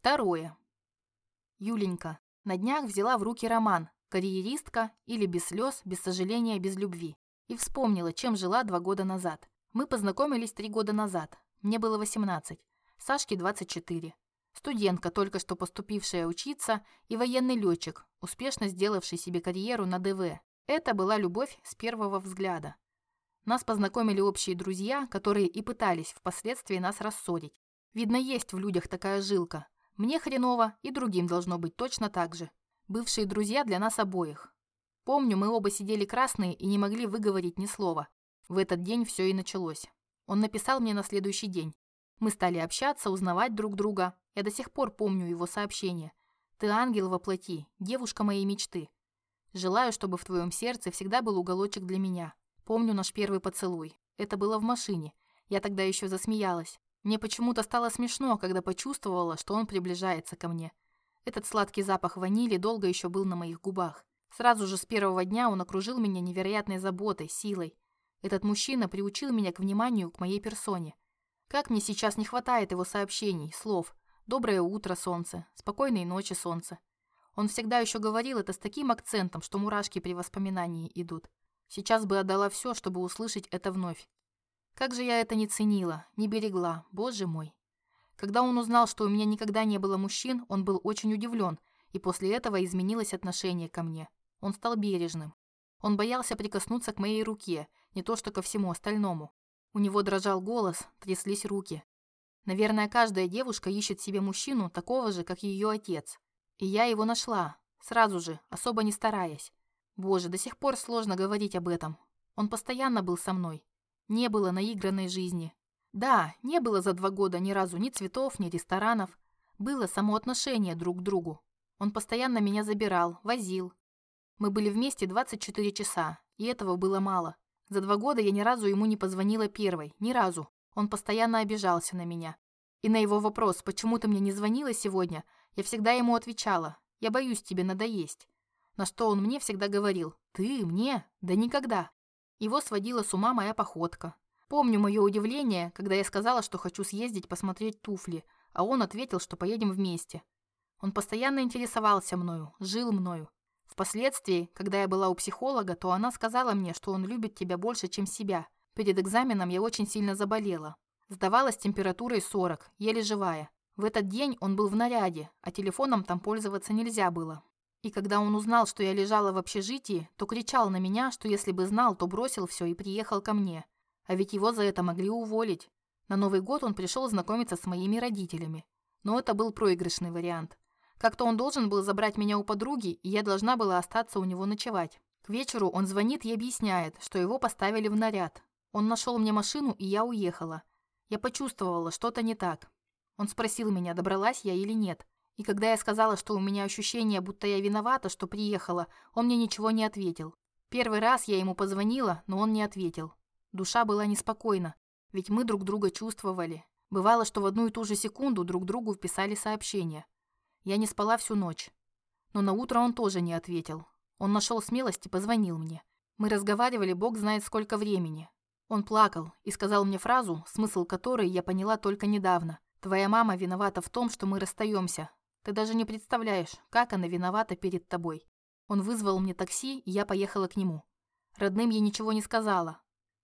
Второе. Юленька. На днях взяла в руки роман «Карьеристка» или «Без слез, без сожаления, без любви» и вспомнила, чем жила два года назад. Мы познакомились три года назад. Мне было 18. Сашке 24. Студентка, только что поступившая учиться, и военный летчик, успешно сделавший себе карьеру на ДВ. Это была любовь с первого взгляда. Нас познакомили общие друзья, которые и пытались впоследствии нас рассорить. Видно, есть в людях такая жилка. Мне хреново, и другим должно быть точно так же. Бывшие друзья для нас обоих. Помню, мы оба сидели красные и не могли выговорить ни слова. В этот день все и началось. Он написал мне на следующий день. Мы стали общаться, узнавать друг друга. Я до сих пор помню его сообщение. «Ты ангел во плоти, девушка моей мечты. Желаю, чтобы в твоем сердце всегда был уголочек для меня. Помню наш первый поцелуй. Это было в машине. Я тогда еще засмеялась. Мне почему-то стало смешно, когда почувствовала, что он приближается ко мне. Этот сладкий запах ванили долго еще был на моих губах. Сразу же с первого дня он окружил меня невероятной заботой, силой. Этот мужчина приучил меня к вниманию к моей персоне. Как мне сейчас не хватает его сообщений, слов. «Доброе утро, солнце», «Спокойной ночи, солнце». Он всегда еще говорил это с таким акцентом, что мурашки при воспоминании идут. Сейчас бы отдала все, чтобы услышать это вновь. Как же я это не ценила, не берегла, боже мой. Когда он узнал, что у меня никогда не было мужчин, он был очень удивлен, и после этого изменилось отношение ко мне. Он стал бережным. Он боялся прикоснуться к моей руке, не то что ко всему остальному. У него дрожал голос, тряслись руки. Наверное, каждая девушка ищет себе мужчину такого же, как ее отец. И я его нашла, сразу же, особо не стараясь. Боже, до сих пор сложно говорить об этом. Он постоянно был со мной. Не было наигранной жизни. Да, не было за два года ни разу ни цветов, ни ресторанов. Было само отношение друг к другу. Он постоянно меня забирал, возил. Мы были вместе 24 часа, и этого было мало. За два года я ни разу ему не позвонила первой, ни разу. Он постоянно обижался на меня. И на его вопрос, почему ты мне не звонила сегодня, я всегда ему отвечала, я боюсь тебе надоесть. На что он мне всегда говорил, ты мне? Да никогда. Его сводила с ума моя походка. Помню мое удивление, когда я сказала, что хочу съездить посмотреть туфли, а он ответил, что поедем вместе. Он постоянно интересовался мною, жил мною. Впоследствии, когда я была у психолога, то она сказала мне, что он любит тебя больше, чем себя. Перед экзаменом я очень сильно заболела. Сдавалась температурой 40, еле живая. В этот день он был в наряде, а телефоном там пользоваться нельзя было. И когда он узнал, что я лежала в общежитии, то кричал на меня, что если бы знал, то бросил все и приехал ко мне. А ведь его за это могли уволить. На Новый год он пришел знакомиться с моими родителями. Но это был проигрышный вариант. Как-то он должен был забрать меня у подруги, и я должна была остаться у него ночевать. К вечеру он звонит и объясняет, что его поставили в наряд. Он нашел мне машину, и я уехала. Я почувствовала, что-то не так. Он спросил меня, добралась я или нет. И когда я сказала, что у меня ощущение, будто я виновата, что приехала, он мне ничего не ответил. Первый раз я ему позвонила, но он не ответил. Душа была неспокойна, ведь мы друг друга чувствовали. Бывало, что в одну и ту же секунду друг другу вписали сообщение. Я не спала всю ночь. Но на утро он тоже не ответил. Он нашел смелость и позвонил мне. Мы разговаривали бог знает сколько времени. Он плакал и сказал мне фразу, смысл которой я поняла только недавно. «Твоя мама виновата в том, что мы расстаемся. Ты даже не представляешь, как она виновата перед тобой». Он вызвал мне такси, и я поехала к нему. Родным я ничего не сказала.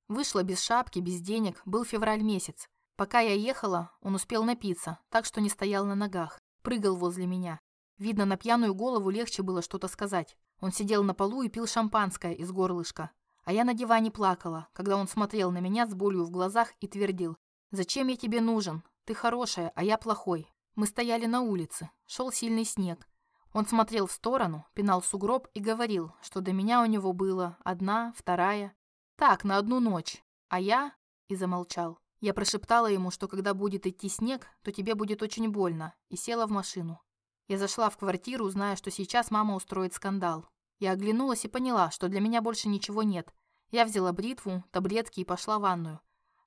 Вышла без шапки, без денег, был февраль месяц. Пока я ехала, он успел напиться, так что не стоял на ногах прыгал возле меня. Видно, на пьяную голову легче было что-то сказать. Он сидел на полу и пил шампанское из горлышка. А я на диване плакала, когда он смотрел на меня с болью в глазах и твердил. «Зачем я тебе нужен? Ты хорошая, а я плохой». Мы стояли на улице, шел сильный снег. Он смотрел в сторону, пинал сугроб и говорил, что до меня у него было одна, вторая. Так, на одну ночь. А я... И замолчал. Я прошептала ему, что когда будет идти снег, то тебе будет очень больно, и села в машину. Я зашла в квартиру, зная, что сейчас мама устроит скандал. Я оглянулась и поняла, что для меня больше ничего нет. Я взяла бритву, таблетки и пошла в ванную.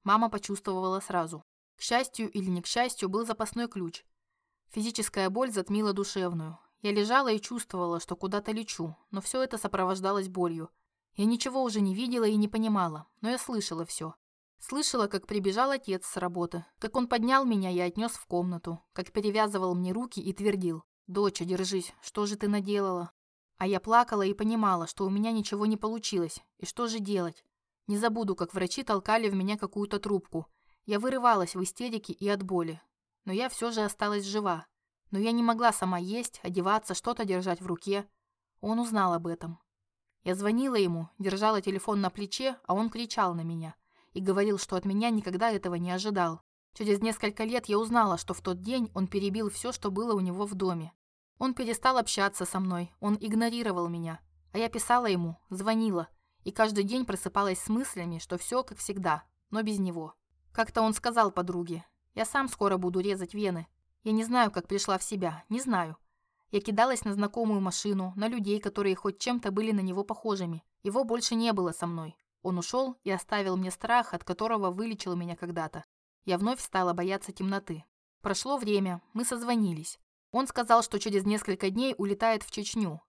Мама почувствовала сразу. К счастью или не к счастью, был запасной ключ. Физическая боль затмила душевную. Я лежала и чувствовала, что куда-то лечу, но все это сопровождалось болью. Я ничего уже не видела и не понимала, но я слышала все. Слышала, как прибежал отец с работы, как он поднял меня и отнес в комнату, как перевязывал мне руки и твердил «Доча, держись, что же ты наделала?» А я плакала и понимала, что у меня ничего не получилось, и что же делать? Не забуду, как врачи толкали в меня какую-то трубку. Я вырывалась в истерике и от боли. Но я все же осталась жива. Но я не могла сама есть, одеваться, что-то держать в руке. Он узнал об этом. Я звонила ему, держала телефон на плече, а он кричал на меня и говорил, что от меня никогда этого не ожидал. Через несколько лет я узнала, что в тот день он перебил все, что было у него в доме. Он перестал общаться со мной, он игнорировал меня. А я писала ему, звонила, и каждый день просыпалась с мыслями, что все как всегда, но без него. Как-то он сказал подруге, «Я сам скоро буду резать вены. Я не знаю, как пришла в себя, не знаю». Я кидалась на знакомую машину, на людей, которые хоть чем-то были на него похожими. Его больше не было со мной. Он ушел и оставил мне страх, от которого вылечил меня когда-то. Я вновь стала бояться темноты. Прошло время, мы созвонились. Он сказал, что через несколько дней улетает в Чечню.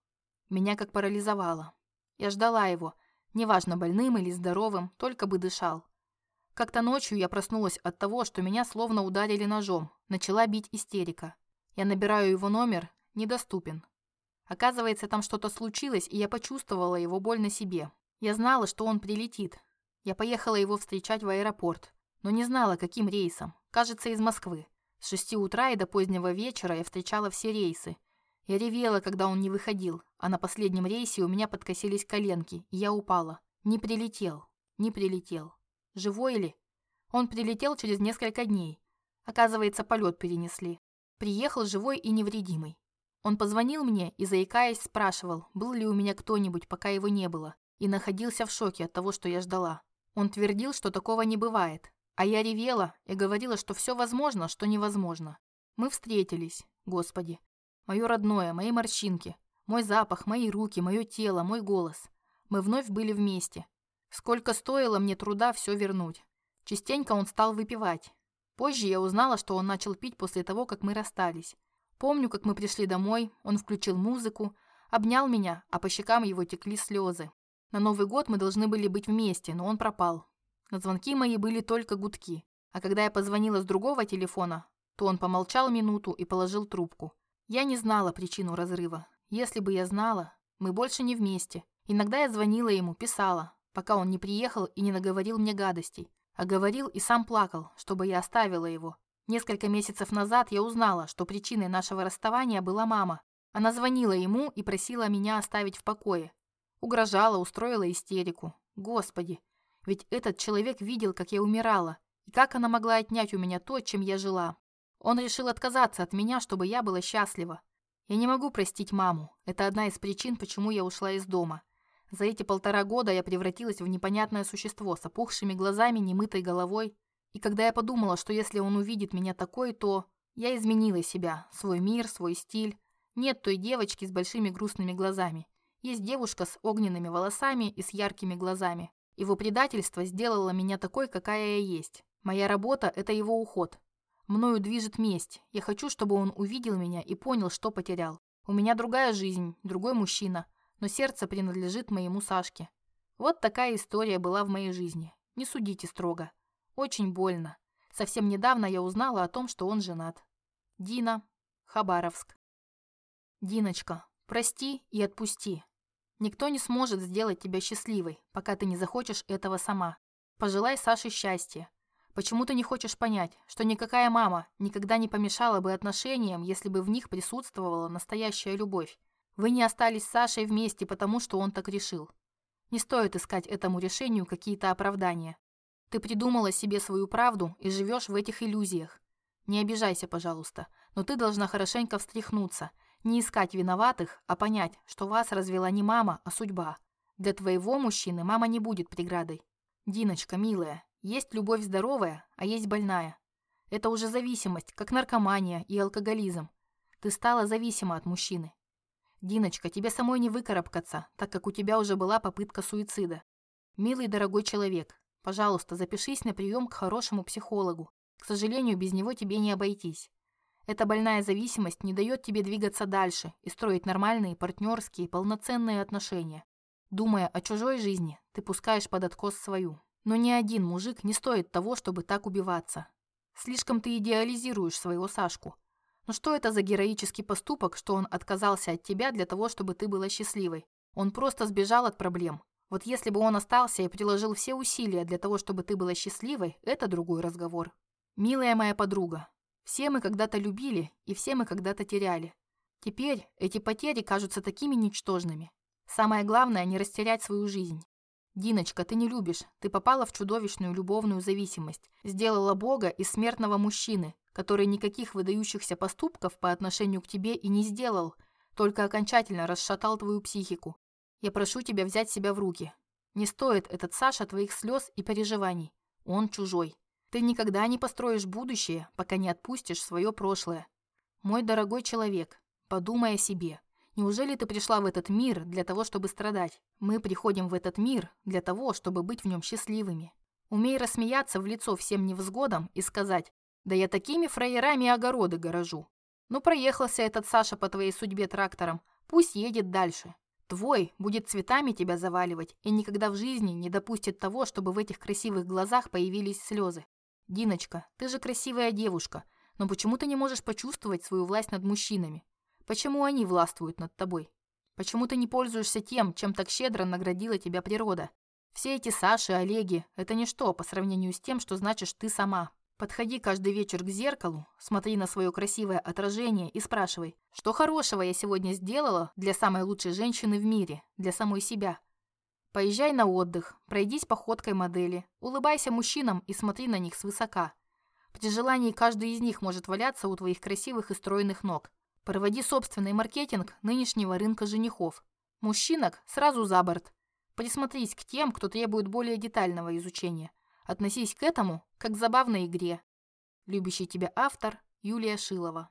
Меня как парализовало. Я ждала его, Неважно, больным или здоровым, только бы дышал. Как-то ночью я проснулась от того, что меня словно ударили ножом. Начала бить истерика. Я набираю его номер, недоступен. Оказывается, там что-то случилось, и я почувствовала его боль на себе. Я знала, что он прилетит. Я поехала его встречать в аэропорт, но не знала, каким рейсом. Кажется, из Москвы. С шести утра и до позднего вечера я встречала все рейсы. Я ревела, когда он не выходил, а на последнем рейсе у меня подкосились коленки, и я упала. Не прилетел. Не прилетел. Живой ли? Он прилетел через несколько дней. Оказывается, полет перенесли. Приехал живой и невредимый. Он позвонил мне и, заикаясь, спрашивал, был ли у меня кто-нибудь, пока его не было, и находился в шоке от того, что я ждала. Он твердил, что такого не бывает. А я ревела и говорила, что все возможно, что невозможно. Мы встретились, Господи. Мое родное, мои морщинки, мой запах, мои руки, мое тело, мой голос. Мы вновь были вместе. Сколько стоило мне труда все вернуть. Частенько он стал выпивать. Позже я узнала, что он начал пить после того, как мы расстались. Помню, как мы пришли домой, он включил музыку, обнял меня, а по щекам его текли слезы. На Новый год мы должны были быть вместе, но он пропал. На звонки мои были только гудки. А когда я позвонила с другого телефона, то он помолчал минуту и положил трубку. Я не знала причину разрыва. Если бы я знала, мы больше не вместе. Иногда я звонила ему, писала, пока он не приехал и не наговорил мне гадостей. А говорил и сам плакал, чтобы я оставила его. Несколько месяцев назад я узнала, что причиной нашего расставания была мама. Она звонила ему и просила меня оставить в покое. Угрожала, устроила истерику. Господи, ведь этот человек видел, как я умирала. И как она могла отнять у меня то, чем я жила? Он решил отказаться от меня, чтобы я была счастлива. Я не могу простить маму. Это одна из причин, почему я ушла из дома. За эти полтора года я превратилась в непонятное существо с опухшими глазами, немытой головой. И когда я подумала, что если он увидит меня такой, то... Я изменила себя, свой мир, свой стиль. Нет той девочки с большими грустными глазами. Есть девушка с огненными волосами и с яркими глазами. Его предательство сделало меня такой, какая я есть. Моя работа – это его уход. Мною движет месть. Я хочу, чтобы он увидел меня и понял, что потерял. У меня другая жизнь, другой мужчина, но сердце принадлежит моему Сашке. Вот такая история была в моей жизни. Не судите строго. Очень больно. Совсем недавно я узнала о том, что он женат. Дина, Хабаровск. Диночка, прости и отпусти. Никто не сможет сделать тебя счастливой, пока ты не захочешь этого сама. Пожелай Саше счастья. Почему ты не хочешь понять, что никакая мама никогда не помешала бы отношениям, если бы в них присутствовала настоящая любовь? Вы не остались с Сашей вместе, потому что он так решил. Не стоит искать этому решению какие-то оправдания. Ты придумала себе свою правду и живешь в этих иллюзиях. Не обижайся, пожалуйста, но ты должна хорошенько встряхнуться, не искать виноватых, а понять, что вас развела не мама, а судьба. Для твоего мужчины мама не будет преградой. Диночка, милая, есть любовь здоровая, а есть больная. Это уже зависимость, как наркомания и алкоголизм. Ты стала зависима от мужчины. Диночка, тебе самой не выкарабкаться, так как у тебя уже была попытка суицида. Милый дорогой человек, пожалуйста, запишись на прием к хорошему психологу. К сожалению, без него тебе не обойтись. Эта больная зависимость не дает тебе двигаться дальше и строить нормальные, партнерские, полноценные отношения. Думая о чужой жизни, ты пускаешь под откос свою. Но ни один мужик не стоит того, чтобы так убиваться. Слишком ты идеализируешь своего Сашку. Но что это за героический поступок, что он отказался от тебя для того, чтобы ты была счастливой? Он просто сбежал от проблем. Вот если бы он остался и приложил все усилия для того, чтобы ты была счастливой, это другой разговор. Милая моя подруга, все мы когда-то любили и все мы когда-то теряли. Теперь эти потери кажутся такими ничтожными. Самое главное не растерять свою жизнь. Диночка, ты не любишь. Ты попала в чудовищную любовную зависимость. Сделала Бога из смертного мужчины, который никаких выдающихся поступков по отношению к тебе и не сделал, только окончательно расшатал твою психику. Я прошу тебя взять себя в руки. Не стоит этот Саша твоих слез и переживаний. Он чужой. Ты никогда не построишь будущее, пока не отпустишь свое прошлое. Мой дорогой человек, подумай о себе. Неужели ты пришла в этот мир для того, чтобы страдать? Мы приходим в этот мир для того, чтобы быть в нем счастливыми. Умей рассмеяться в лицо всем невзгодам и сказать «Да я такими фраерами огороды горожу». Ну проехался этот Саша по твоей судьбе трактором, пусть едет дальше. Твой будет цветами тебя заваливать и никогда в жизни не допустит того, чтобы в этих красивых глазах появились слезы. Диночка, ты же красивая девушка, но почему ты не можешь почувствовать свою власть над мужчинами? Почему они властвуют над тобой? Почему ты не пользуешься тем, чем так щедро наградила тебя природа? Все эти Саши, Олеги – это ничто по сравнению с тем, что значишь ты сама. Подходи каждый вечер к зеркалу, смотри на свое красивое отражение и спрашивай, что хорошего я сегодня сделала для самой лучшей женщины в мире, для самой себя. Поезжай на отдых, пройдись походкой модели, улыбайся мужчинам и смотри на них свысока. При желании каждый из них может валяться у твоих красивых и стройных ног. Проводи собственный маркетинг нынешнего рынка женихов. Мужчинок сразу за борт. Присмотрись к тем, кто требует более детального изучения. Относись к этому как к забавной игре. Любящий тебя автор Юлия Шилова